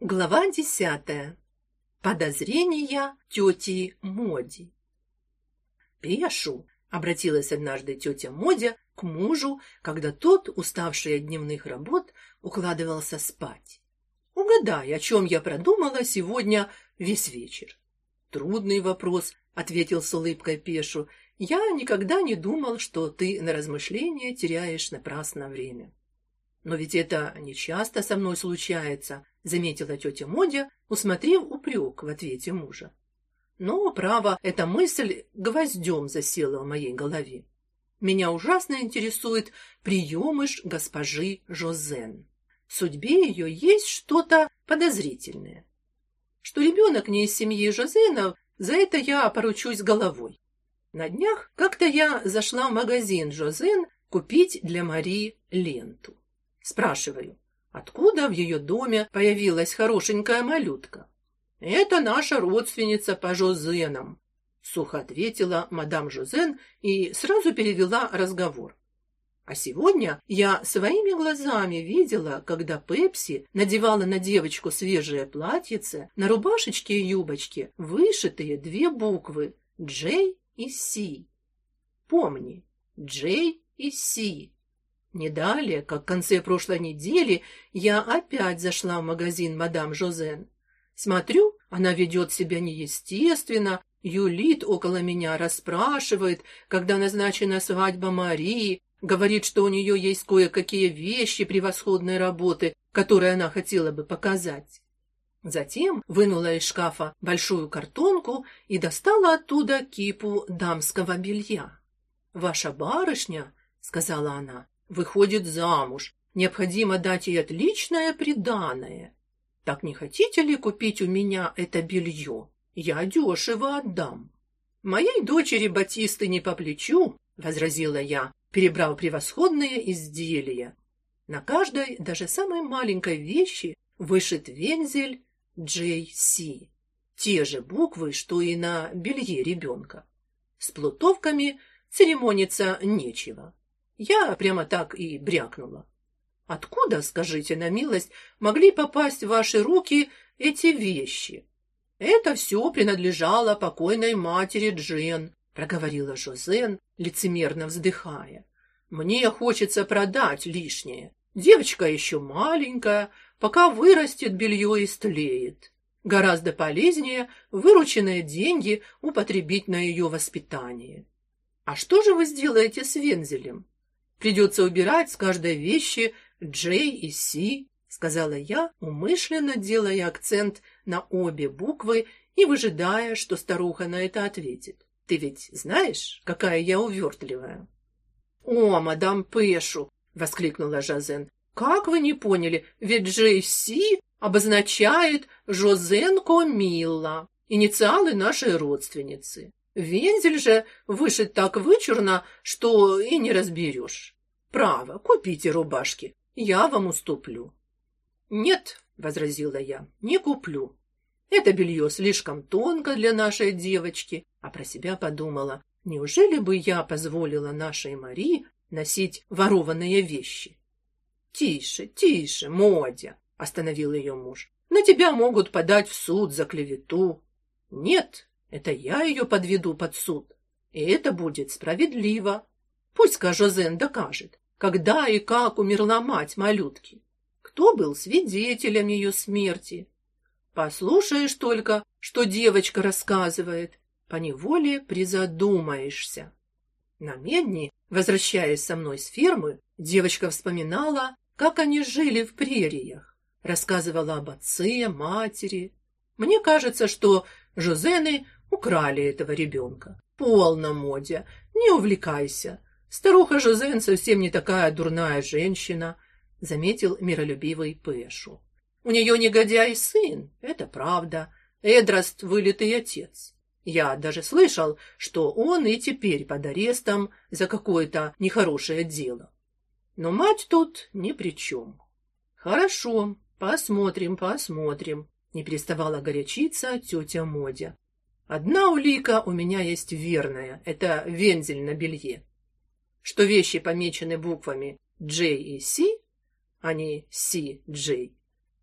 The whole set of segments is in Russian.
Глава десятая. Подозрения тети Моди. Пешу обратилась однажды тетя Модя к мужу, когда тот, уставший от дневных работ, укладывался спать. Угадай, о чем я продумала сегодня весь вечер. Трудный вопрос, ответил с улыбкой Пешу. Я никогда не думал, что ты на размышления теряешь напрасно время. Но ведь это не часто со мной случается, заметила тетя Модя, усмотрев упрек в ответе мужа. Но, право, эта мысль гвоздем засела в моей голове. Меня ужасно интересует приемыш госпожи Жозен. В судьбе ее есть что-то подозрительное. Что ребенок не из семьи Жозенов, за это я поручусь головой. На днях как-то я зашла в магазин Жозен купить для Мари ленту. Спрашиваю, откуда в ее доме появилась хорошенькая малютка? Это наша родственница по Жозенам, сухо ответила мадам Жозен и сразу перевела разговор. А сегодня я своими глазами видела, когда Пепси надевала на девочку свежее платьице, на рубашечке и юбочке вышитые две буквы J и C. Помни, J и C. Не далее, как в конце прошлой недели, я опять зашла в магазин мадам Жозен. Смотрю, она ведет себя неестественно, юлит около меня, расспрашивает, когда назначена свадьба Марии, говорит, что у нее есть кое-какие вещи превосходной работы, которые она хотела бы показать. Затем вынула из шкафа большую картонку и достала оттуда кипу дамского белья. Ваша барышня, сказала она, выходит замуж. Необходимо дать ей отличное приданое. Так не хотите ли купить у меня это белье? Я дешево отдам. Моей дочери Батисты не по плечу, возразила я, перебрав превосходные изделия. На каждой, даже самой маленькой вещи вышит вензель JC. Те же буквы, что и на белье ребенка. С плутовками церемониться нечего. Я прямо так и брякнула. Откуда, скажите на милость, могли попасть в ваши руки эти вещи? Это все принадлежало покойной матери Джен, проговорила Жозен, лицемерно вздыхая. Мне хочется продать лишнее. Девочка еще маленькая, пока вырастет, белье истлеет. Гораздо полезнее вырученные деньги употребить на ее воспитание. А что же вы сделаете с вензелем? Придется убирать с каждой вещи J и C, сказала я, умышленно делая акцент на обе буквы и выжидая, что старуха на это ответит. Ты ведь знаешь, какая я увертливая. О, мадам Пэшу, воскликнула Жазен. Как вы не поняли? Ведь J.C. обозначает Жозенко Милла, инициалы нашей родственницы. Вензель же вышит так вычурно, что и не разберешь. Право, купите рубашки, я вам уступлю. Нет, возразила я. Не куплю. Это белье слишком тонко для нашей девочки, а про себя подумала: неужели бы я позволила нашей Мари носить ворованные вещи? Тише, тише, Модя, остановил ее муж. На тебя могут подать в суд за клевету. Нет, это я ее подведу под суд, и это будет справедливо. Пусть-ка Жозен докажет, когда и как умерла мать малютки. Кто был свидетелем ее смерти? Послушаешь только, что девочка рассказывает, по неволе призадумаешься. На медне, возвращаясь со мной с фермы, девочка вспоминала, как они жили в прериях, рассказывала об отце, матери. Мне кажется, что Жозены Украли этого ребенка. Полно, Модя, не увлекайся. Старуха Жозен совсем не такая дурная женщина, заметил миролюбивый Пэшу. У нее негодяй сын, это правда. Эдраст вылитый отец. Я даже слышал, что он и теперь под арестом за какое-то нехорошее дело. Но мать тут ни при чем. Хорошо, посмотрим, посмотрим, не переставала горячиться тетя Модя. Одна улика у меня есть верная это вензель на белье. Что вещи помечены буквами J и C, а не C, J,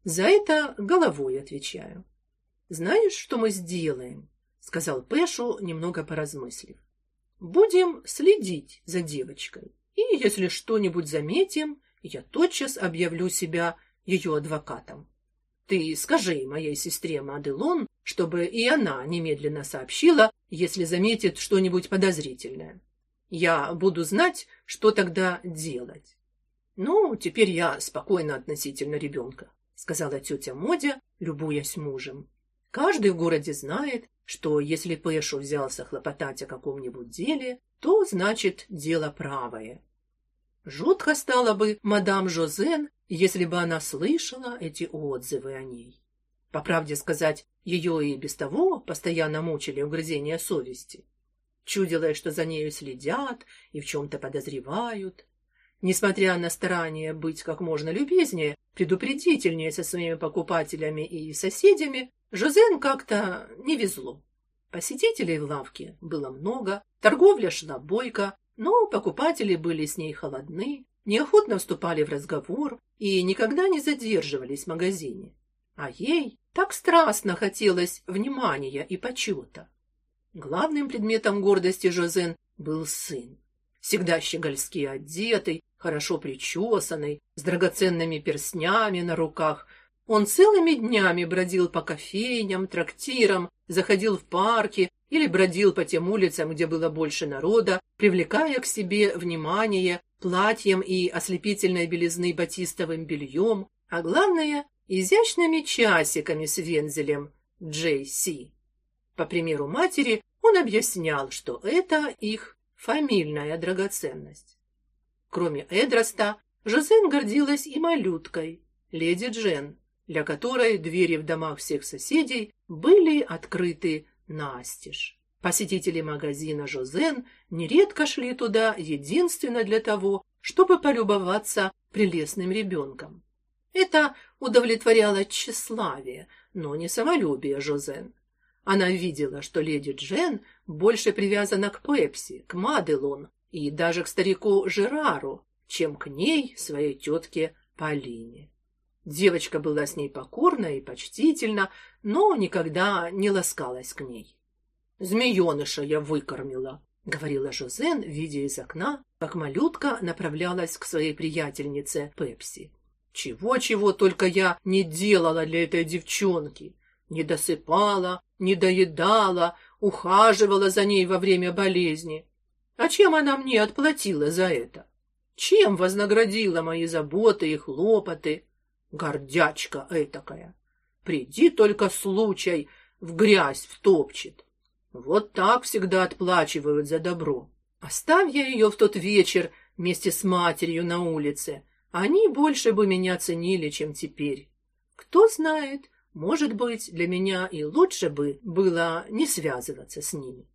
За это головой отвечаю. Знаешь, что мы сделаем? сказал Пэшу, немного поразмыслив. Будем следить за девочкой. И если что-нибудь заметим, я тотчас объявлю себя ее адвокатом. Ты скажи моей сестре Маделон, чтобы и она немедленно сообщила, если заметит что-нибудь подозрительное. Я буду знать, что тогда делать. Ну, теперь я спокойна относительно ребенка, сказала тетя Модя, любуясь мужем. Каждый в городе знает, что если Пэшу взялся хлопотать о каком-нибудь деле, то значит дело правое. Жутко стало бы мадам Жозен, если бы она слышала эти отзывы о ней. По правде сказать, ее и без того постоянно мучили угрызения совести. Чудилось, что за нею следят и в чем-то подозревают. Несмотря на старание быть как можно любезнее, предупредительнее со своими покупателями и соседями, Жозен как-то не везло. Посетителей в лавке было много, торговля шла бойко, но покупатели были с ней холодны, неохотно вступали в разговор и никогда не задерживались в магазине. А ей так страстно хотелось внимания и почета. Главным предметом гордости Жозен был сын. Всегда щегольски одетый, хорошо причесанный, с драгоценными перстнями на руках. Он целыми днями бродил по кофейням, трактирам, заходил в парки или бродил по тем улицам, где было больше народа, привлекая к себе внимание платьем и ослепительной белизны батистовым бельем, а главное изящными часиками с вензелем Джей-Си. По примеру матери, он объяснял, что это их фамильная драгоценность. Кроме Эдроста, Жозен гордилась и малюткой, леди Джен, для которой двери в домах всех соседей были открыты настежь. Посетители магазина Жозен нередко шли туда единственно для того, чтобы полюбоваться прелестным ребенком. Это удовлетворяло тщеславие, но не самолюбие Жозен. Она видела, что леди Джен больше привязана к Пепси, к Маделон и даже к старику Жерару, чем к ней, своей тетке Полине. Девочка была с ней покорна и почтительна, но никогда не ласкалась к ней. Змееныша я выкормила, говорила Жозен, видя из окна, как малютка направлялась к своей приятельнице Пепси. Чего-чего только я не делала для этой девчонки. Не досыпала, не доедала, ухаживала за ней во время болезни. А чем она мне отплатила за это? Чем вознаградила мои заботы и хлопоты? Гордячка этакая. Приди только случай, в грязь втопчет. Вот так всегда отплачивают за добро. Оставь я ее в тот вечер вместе с матерью на улице, они больше бы меня ценили, чем теперь. Кто знает, может быть, для меня и лучше бы было не связываться с ними.